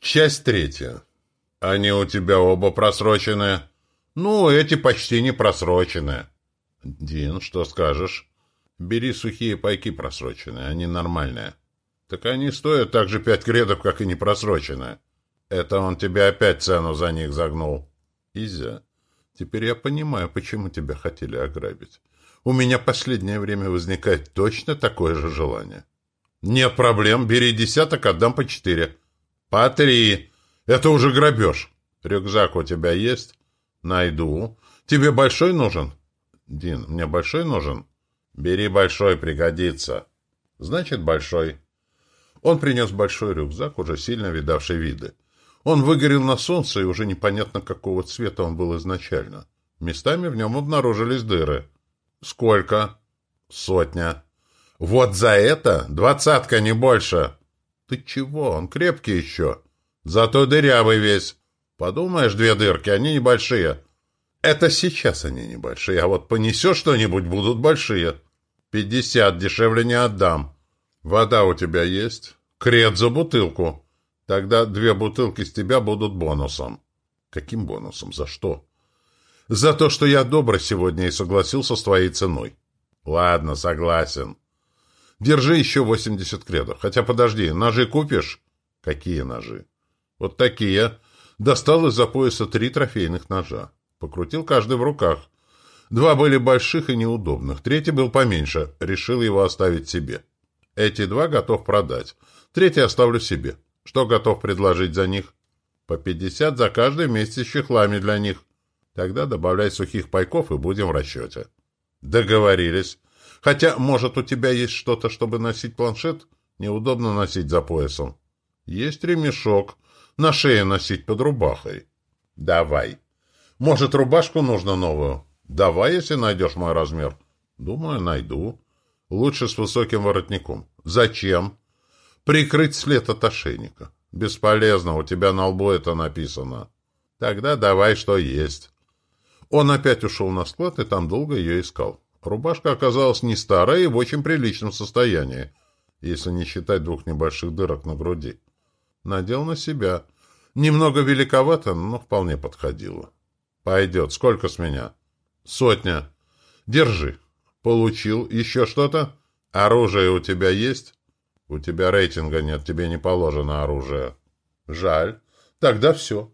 Часть третья. Они у тебя оба просрочены. Ну, эти почти не просрочены. Дин, что скажешь? Бери сухие пайки просроченные, они нормальные. Так они стоят так же пять кредов, как и не просроченные. Это он тебе опять цену за них загнул. Изя, теперь я понимаю, почему тебя хотели ограбить. У меня последнее время возникает точно такое же желание. Нет проблем, бери десяток, отдам по четыре. По три. Это уже грабеж. Рюкзак у тебя есть? Найду. Тебе большой нужен? Дин, мне большой нужен? Бери большой, пригодится. Значит, большой. Он принес большой рюкзак, уже сильно видавший виды. Он выгорел на солнце, и уже непонятно, какого цвета он был изначально. Местами в нем обнаружились дыры. «Сколько?» «Сотня». «Вот за это? Двадцатка, не больше!» «Ты чего? Он крепкий еще. Зато дырявый весь. Подумаешь, две дырки, они небольшие. Это сейчас они небольшие, а вот понесешь что-нибудь, будут большие. Пятьдесят, дешевле не отдам. Вода у тебя есть? Крет за бутылку. Тогда две бутылки с тебя будут бонусом. Каким бонусом? За что? За то, что я добрый сегодня и согласился с твоей ценой. Ладно, согласен. Держи еще восемьдесят кредов. Хотя подожди, ножи купишь? Какие ножи? Вот такие. Достал из-за пояса три трофейных ножа. Покрутил каждый в руках. Два были больших и неудобных, третий был поменьше, решил его оставить себе. Эти два готов продать, третий оставлю себе. Что готов предложить за них? По пятьдесят за каждый вместе с чехлами для них. Тогда добавляй сухих пайков и будем в расчете. Договорились. Хотя, может, у тебя есть что-то, чтобы носить планшет? Неудобно носить за поясом. Есть ремешок. На шее носить под рубахой. Давай. Может, рубашку нужно новую? Давай, если найдешь мой размер. Думаю, найду. Лучше с высоким воротником. Зачем? Прикрыть след от ошейника. Бесполезно, у тебя на лбу это написано. Тогда давай, что есть. Он опять ушел на склад и там долго ее искал. Рубашка оказалась не старая и в очень приличном состоянии, если не считать двух небольших дырок на груди. Надел на себя. Немного великовато, но вполне подходило. Пойдет. Сколько с меня? Сотня. Держи. Получил. Еще что-то? Оружие у тебя есть? У тебя рейтинга нет, тебе не положено оружие. Жаль. Тогда все.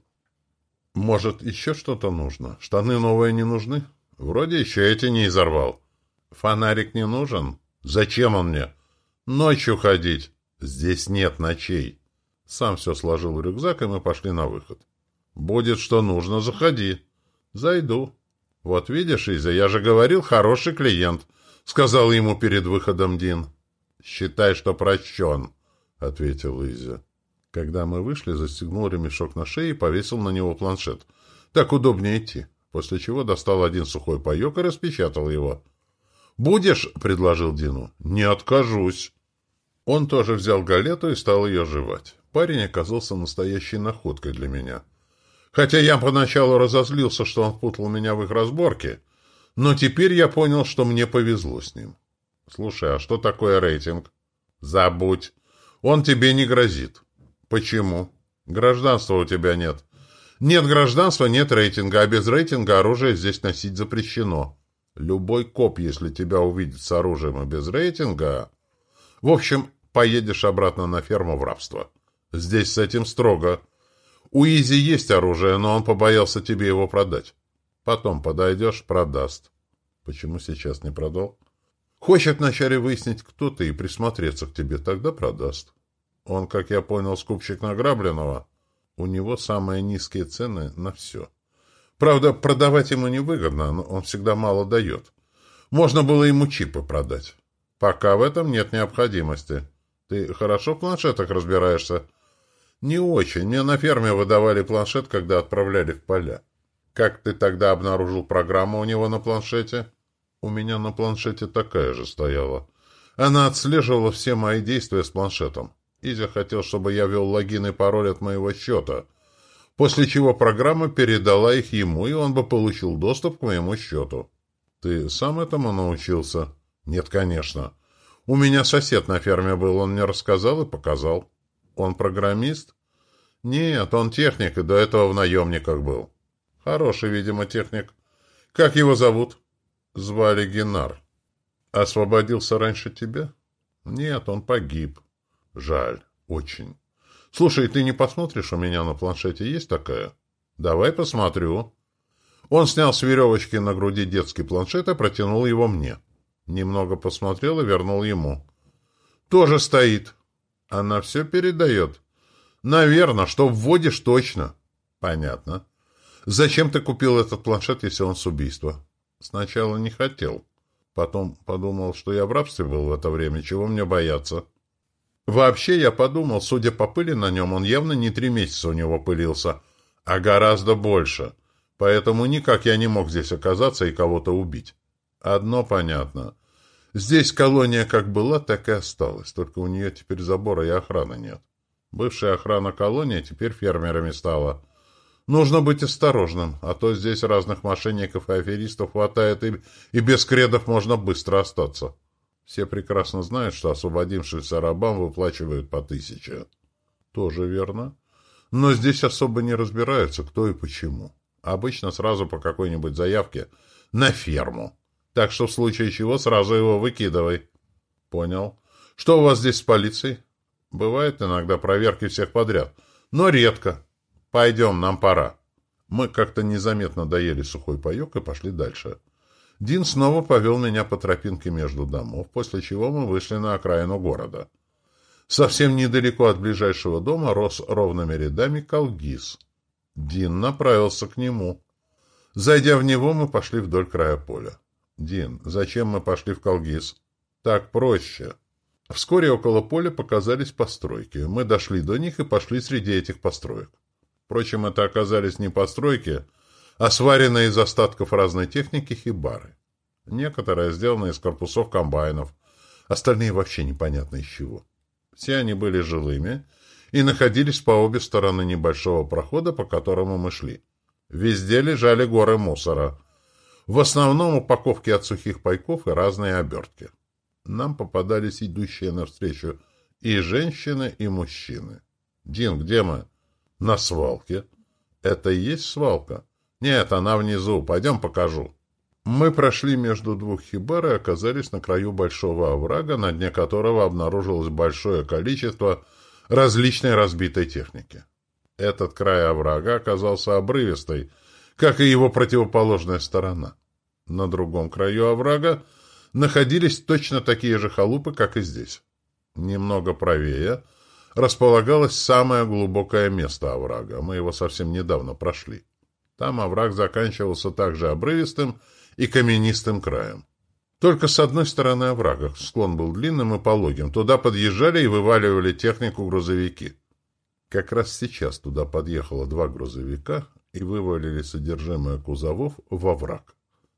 Может, еще что-то нужно? Штаны новые не нужны? Вроде еще эти не изорвал. Фонарик не нужен? Зачем он мне? Ночью ходить. Здесь нет ночей. Сам все сложил в рюкзак, и мы пошли на выход. Будет что нужно, заходи. «Зайду». «Вот видишь, Изя, я же говорил, хороший клиент», — сказал ему перед выходом Дин. «Считай, что прощен», — ответил Изя. Когда мы вышли, застегнул ремешок на шее и повесил на него планшет. Так удобнее идти. После чего достал один сухой паек и распечатал его. «Будешь?» — предложил Дину. «Не откажусь». Он тоже взял галету и стал ее жевать. Парень оказался настоящей находкой для меня. Хотя я поначалу разозлился, что он впутал меня в их разборки, но теперь я понял, что мне повезло с ним. Слушай, а что такое рейтинг? Забудь. Он тебе не грозит. Почему? Гражданства у тебя нет. Нет гражданства, нет рейтинга, а без рейтинга оружие здесь носить запрещено. Любой коп, если тебя увидит с оружием и без рейтинга... В общем, поедешь обратно на ферму в рабство. Здесь с этим строго. У Изи есть оружие, но он побоялся тебе его продать. Потом подойдешь, продаст. Почему сейчас не продал? Хочет вначале выяснить, кто ты, и присмотреться к тебе, тогда продаст. Он, как я понял, скупщик награбленного. У него самые низкие цены на все. Правда, продавать ему невыгодно, но он всегда мало дает. Можно было ему чипы продать. Пока в этом нет необходимости. Ты хорошо в планшетах разбираешься? «Не очень. Мне на ферме выдавали планшет, когда отправляли в поля». «Как ты тогда обнаружил программу у него на планшете?» «У меня на планшете такая же стояла. Она отслеживала все мои действия с планшетом. Изя хотел, чтобы я ввел логин и пароль от моего счета, после чего программа передала их ему, и он бы получил доступ к моему счету». «Ты сам этому научился?» «Нет, конечно. У меня сосед на ферме был, он мне рассказал и показал». Он программист? Нет, он техник и до этого в наемниках был. Хороший, видимо, техник. Как его зовут? Звали Генар. Освободился раньше тебя? Нет, он погиб. Жаль, очень. Слушай, ты не посмотришь, у меня на планшете есть такая? Давай посмотрю. Он снял с веревочки на груди детский планшет и протянул его мне. Немного посмотрел и вернул ему. Тоже стоит. Она все передает. Наверное, что вводишь точно. Понятно. Зачем ты купил этот планшет, если он с убийства? Сначала не хотел. Потом подумал, что я в рабстве был в это время, чего мне бояться. Вообще, я подумал, судя по пыли на нем, он явно не три месяца у него пылился, а гораздо больше. Поэтому никак я не мог здесь оказаться и кого-то убить. Одно понятно. Здесь колония как была, так и осталась, только у нее теперь забора и охраны нет. Бывшая охрана колонии теперь фермерами стала. Нужно быть осторожным, а то здесь разных мошенников и аферистов хватает, и, и без кредов можно быстро остаться. Все прекрасно знают, что освободившимся рабам выплачивают по тысяче. Тоже верно. Но здесь особо не разбираются, кто и почему. Обычно сразу по какой-нибудь заявке на ферму. Так что в случае чего сразу его выкидывай. Понял. Что у вас здесь с полицией? Бывает иногда проверки всех подряд, но редко. Пойдем, нам пора. Мы как-то незаметно доели сухой паек и пошли дальше. Дин снова повел меня по тропинке между домов, после чего мы вышли на окраину города. Совсем недалеко от ближайшего дома рос ровными рядами колгиз. Дин направился к нему. Зайдя в него, мы пошли вдоль края поля. «Дин, зачем мы пошли в колгиз?» «Так проще». Вскоре около поля показались постройки. Мы дошли до них и пошли среди этих построек. Впрочем, это оказались не постройки, а сваренные из остатков разной техники хибары. Некоторые сделаны из корпусов комбайнов, остальные вообще непонятно из чего. Все они были жилыми и находились по обе стороны небольшого прохода, по которому мы шли. Везде лежали горы мусора. В основном упаковки от сухих пайков и разные обертки. Нам попадались идущие навстречу и женщины, и мужчины. «Дин, где мы?» «На свалке». «Это и есть свалка?» «Нет, она внизу. Пойдем покажу». Мы прошли между двух хибар и оказались на краю большого оврага, на дне которого обнаружилось большое количество различной разбитой техники. Этот край оврага оказался обрывистой, как и его противоположная сторона. На другом краю оврага находились точно такие же халупы, как и здесь. Немного правее располагалось самое глубокое место оврага. Мы его совсем недавно прошли. Там овраг заканчивался также обрывистым и каменистым краем. Только с одной стороны оврага склон был длинным и пологим. Туда подъезжали и вываливали технику грузовики. Как раз сейчас туда подъехало два грузовика и вывалили содержимое кузовов во враг.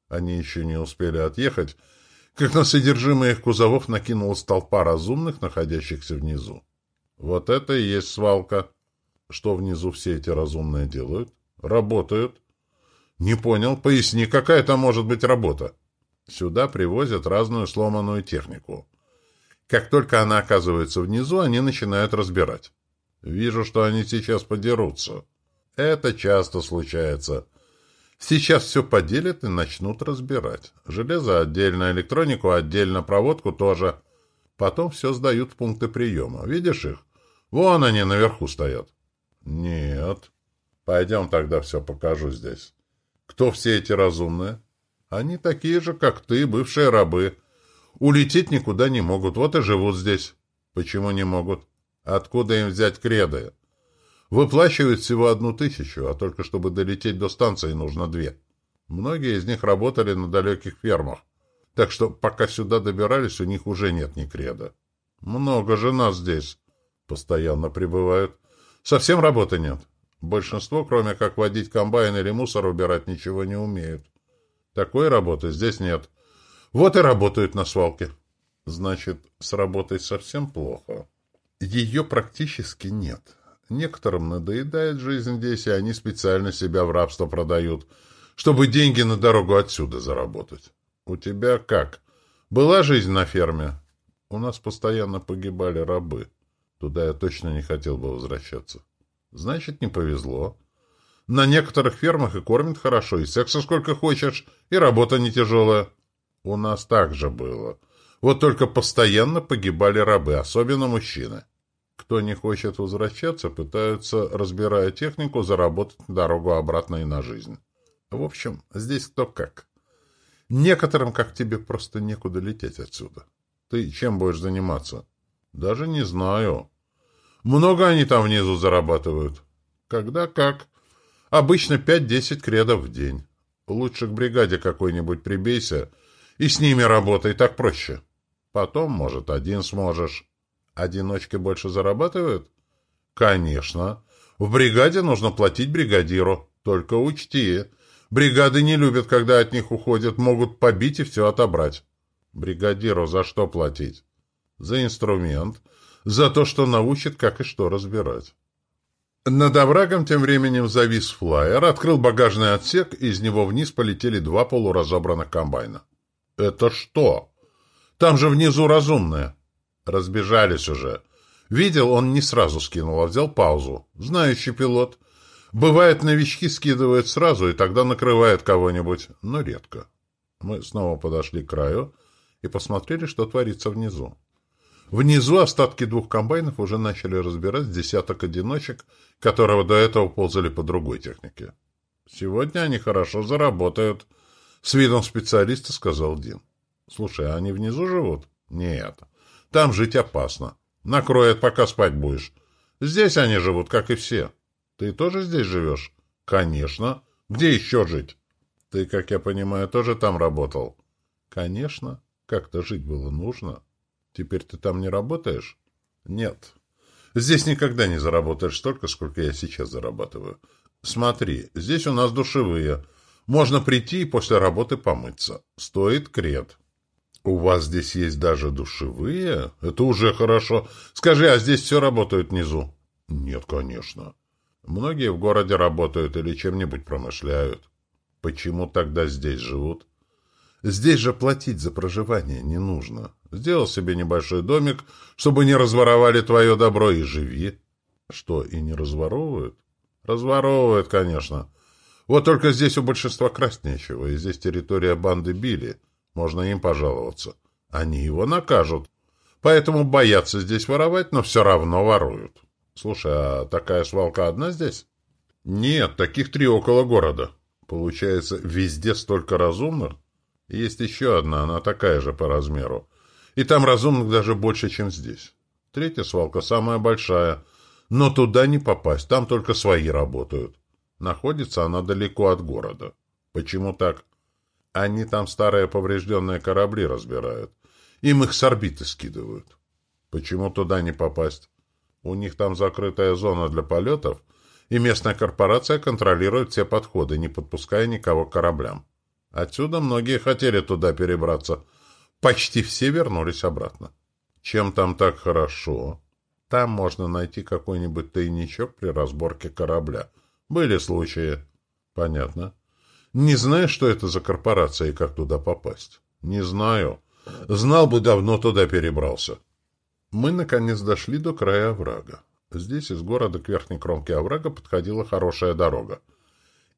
Они еще не успели отъехать, как на содержимое их кузовов накинулась толпа разумных, находящихся внизу. Вот это и есть свалка. Что внизу все эти разумные делают? Работают. Не понял. Поясни, какая там может быть работа? Сюда привозят разную сломанную технику. Как только она оказывается внизу, они начинают разбирать. Вижу, что они сейчас подерутся. Это часто случается. Сейчас все поделят и начнут разбирать. Железо отдельно, электронику отдельно, проводку тоже. Потом все сдают в пункты приема. Видишь их? Вон они наверху стоят. Нет. Пойдем тогда все покажу здесь. Кто все эти разумные? Они такие же, как ты, бывшие рабы. Улететь никуда не могут, вот и живут здесь. Почему не могут? Откуда им взять креды? Выплачивают всего одну тысячу, а только чтобы долететь до станции нужно две. Многие из них работали на далеких фермах, так что пока сюда добирались, у них уже нет ни креда. Много же нас здесь постоянно прибывают. Совсем работы нет. Большинство, кроме как водить комбайн или мусор убирать, ничего не умеют. Такой работы здесь нет. Вот и работают на свалке. Значит, с работой совсем плохо. Ее практически нет. Некоторым надоедает жизнь здесь, и они специально себя в рабство продают, чтобы деньги на дорогу отсюда заработать. У тебя как? Была жизнь на ферме? У нас постоянно погибали рабы. Туда я точно не хотел бы возвращаться. Значит, не повезло. На некоторых фермах и кормят хорошо, и секса сколько хочешь, и работа не тяжелая. У нас так же было. Вот только постоянно погибали рабы, особенно мужчины. Кто не хочет возвращаться, пытаются, разбирая технику, заработать дорогу обратно и на жизнь. В общем, здесь кто как. Некоторым, как тебе, просто некуда лететь отсюда. Ты чем будешь заниматься? Даже не знаю. Много они там внизу зарабатывают. Когда как. Обычно 5-10 кредов в день. Лучше к бригаде какой-нибудь прибейся и с ними работай, так проще. Потом, может, один сможешь. Одиночки больше зарабатывают? Конечно. В бригаде нужно платить бригадиру. Только учти, бригады не любят, когда от них уходят, могут побить и все отобрать. Бригадиру за что платить? За инструмент, за то, что научит, как и что разбирать. Над оврагом тем временем завис флайер, открыл багажный отсек, и из него вниз полетели два полуразобранных комбайна. «Это что?» «Там же внизу разумные». Разбежались уже. Видел, он не сразу скинул, а взял паузу. Знающий пилот. Бывает, новички скидывают сразу, и тогда накрывает кого-нибудь, но редко. Мы снова подошли к краю и посмотрели, что творится внизу. Внизу остатки двух комбайнов уже начали разбирать десяток одиночек, которые до этого ползали по другой технике. «Сегодня они хорошо заработают», — с видом специалиста сказал Дин. «Слушай, а они внизу живут?» «Нет. Там жить опасно. Накроет, пока спать будешь. Здесь они живут, как и все. Ты тоже здесь живешь?» «Конечно. Где еще жить?» «Ты, как я понимаю, тоже там работал?» «Конечно. Как-то жить было нужно». Теперь ты там не работаешь? Нет. Здесь никогда не заработаешь столько, сколько я сейчас зарабатываю. Смотри, здесь у нас душевые. Можно прийти и после работы помыться. Стоит кред. У вас здесь есть даже душевые? Это уже хорошо. Скажи, а здесь все работают внизу? Нет, конечно. Многие в городе работают или чем-нибудь промышляют. Почему тогда здесь живут? Здесь же платить за проживание не нужно. Сделал себе небольшой домик, чтобы не разворовали твое добро, и живи. Что, и не разворовывают? Разворовывают, конечно. Вот только здесь у большинства красть нечего, и здесь территория банды Билли. Можно им пожаловаться. Они его накажут. Поэтому боятся здесь воровать, но все равно воруют. Слушай, а такая свалка одна здесь? Нет, таких три около города. Получается, везде столько разумных? Есть еще одна, она такая же по размеру. И там разумных даже больше, чем здесь. Третья свалка самая большая, но туда не попасть, там только свои работают. Находится она далеко от города. Почему так? Они там старые поврежденные корабли разбирают. Им их с орбиты скидывают. Почему туда не попасть? У них там закрытая зона для полетов, и местная корпорация контролирует все подходы, не подпуская никого к кораблям. Отсюда многие хотели туда перебраться. Почти все вернулись обратно. Чем там так хорошо? Там можно найти какой-нибудь тайничок при разборке корабля. Были случаи. Понятно. Не знаю, что это за корпорация и как туда попасть. Не знаю. Знал бы, давно туда перебрался. Мы, наконец, дошли до края оврага. Здесь из города к верхней кромке оврага подходила хорошая дорога.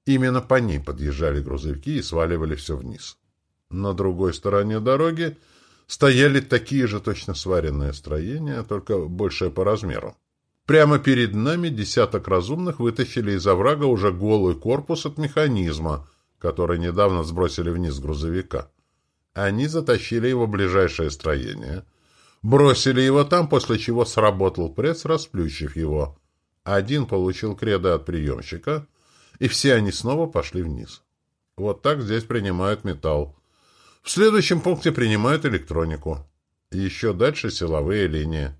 Именно по ней подъезжали грузовики и сваливали все вниз. На другой стороне дороги стояли такие же точно сваренные строения, только большие по размеру. Прямо перед нами десяток разумных вытащили из оврага уже голый корпус от механизма, который недавно сбросили вниз грузовика. Они затащили его в ближайшее строение, бросили его там, после чего сработал пресс, расплющив его. Один получил кредо от приемщика — и все они снова пошли вниз. Вот так здесь принимают металл. В следующем пункте принимают электронику. Еще дальше силовые линии.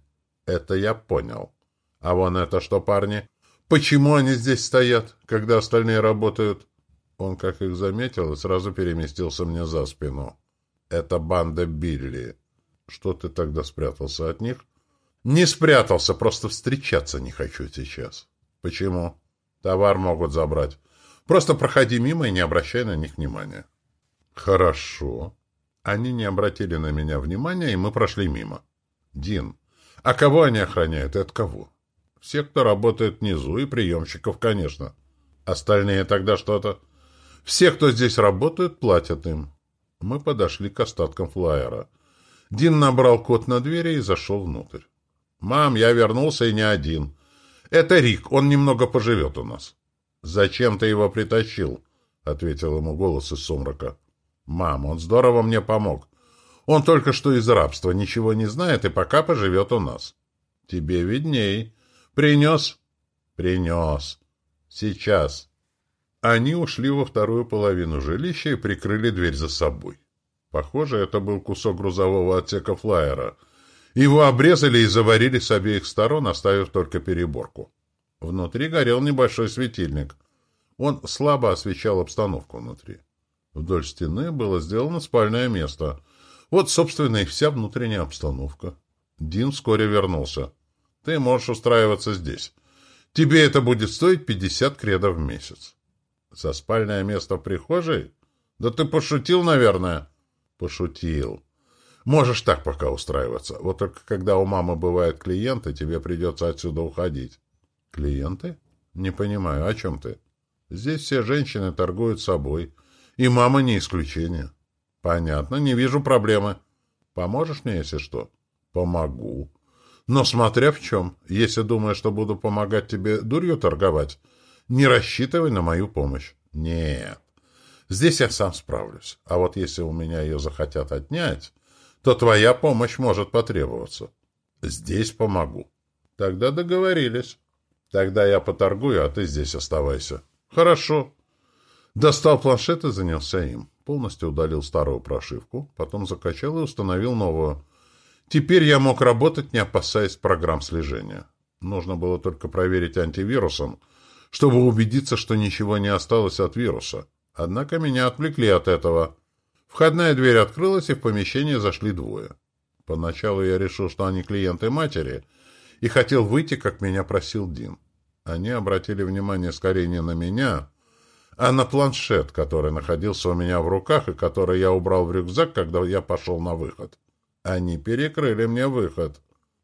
Это я понял. А вон это что, парни? Почему они здесь стоят, когда остальные работают? Он, как их заметил, сразу переместился мне за спину. Это банда Билли. Что ты тогда спрятался от них? Не спрятался, просто встречаться не хочу сейчас. Почему? Товар могут забрать. Просто проходи мимо и не обращай на них внимания. Хорошо. Они не обратили на меня внимания, и мы прошли мимо. Дин, а кого они охраняют и от кого? Все, кто работает внизу, и приемщиков, конечно. Остальные тогда что-то. Все, кто здесь работают, платят им. Мы подошли к остаткам флайера. Дин набрал код на двери и зашел внутрь. «Мам, я вернулся и не один. Это Рик, он немного поживет у нас». «Зачем ты его притащил?» — ответил ему голос из сумрака. «Мам, он здорово мне помог. Он только что из рабства, ничего не знает и пока поживет у нас». «Тебе видней. Принес?» «Принес. Сейчас». Они ушли во вторую половину жилища и прикрыли дверь за собой. Похоже, это был кусок грузового отсека флайера. Его обрезали и заварили с обеих сторон, оставив только переборку. Внутри горел небольшой светильник. Он слабо освещал обстановку внутри. Вдоль стены было сделано спальное место. Вот, собственно, и вся внутренняя обстановка. Дин вскоре вернулся. «Ты можешь устраиваться здесь. Тебе это будет стоить 50 кредов в месяц». «За спальное место в прихожей? Да ты пошутил, наверное?» «Пошутил. Можешь так пока устраиваться. Вот только когда у мамы бывают клиенты, тебе придется отсюда уходить». «Клиенты? Не понимаю, о чем ты?» «Здесь все женщины торгуют собой, и мама не исключение». «Понятно, не вижу проблемы. Поможешь мне, если что?» «Помогу. Но смотря в чем. Если думаешь, что буду помогать тебе дурью торговать, не рассчитывай на мою помощь. Нет. Здесь я сам справлюсь. А вот если у меня ее захотят отнять, то твоя помощь может потребоваться. Здесь помогу. Тогда договорились. Тогда я поторгую, а ты здесь оставайся. Хорошо. Достал планшет и занялся им. Полностью удалил старую прошивку, потом закачал и установил новую. Теперь я мог работать, не опасаясь программ слежения. Нужно было только проверить антивирусом, чтобы убедиться, что ничего не осталось от вируса. Однако меня отвлекли от этого. Входная дверь открылась, и в помещение зашли двое. Поначалу я решил, что они клиенты матери, и хотел выйти, как меня просил Дин. Они обратили внимание скорее не на меня, а на планшет, который находился у меня в руках и который я убрал в рюкзак, когда я пошел на выход. Они перекрыли мне выход.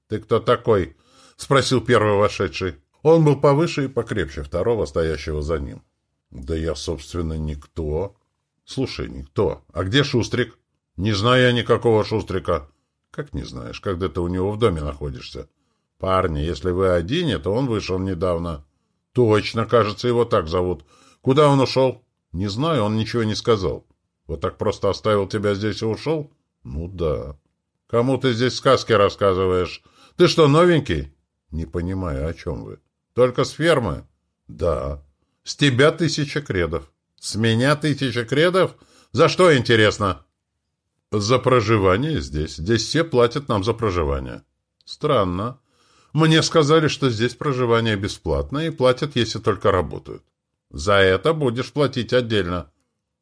«Ты кто такой?» — спросил первый вошедший. Он был повыше и покрепче второго, стоящего за ним. «Да я, собственно, никто». «Слушай, никто. А где Шустрик?» «Не знаю я никакого Шустрика». «Как не знаешь, когда ты у него в доме находишься?» «Парни, если вы один, то он вышел недавно». «Точно, кажется, его так зовут. Куда он ушел?» «Не знаю, он ничего не сказал». «Вот так просто оставил тебя здесь и ушел?» «Ну да». «Кому ты здесь сказки рассказываешь? Ты что, новенький?» «Не понимаю, о чем вы?» Только с фермы? Да. С тебя тысяча кредов. С меня тысяча кредов? За что, интересно? За проживание здесь. Здесь все платят нам за проживание. Странно. Мне сказали, что здесь проживание бесплатное и платят, если только работают. За это будешь платить отдельно.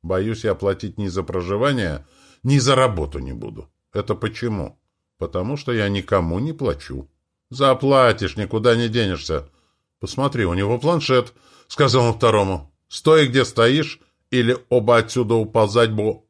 Боюсь, я платить ни за проживание, ни за работу не буду. Это почему? Потому что я никому не плачу. Заплатишь, никуда не денешься. «Посмотри, у него планшет», — сказал он второму. «Стой, где стоишь, или оба отсюда уползать бо...»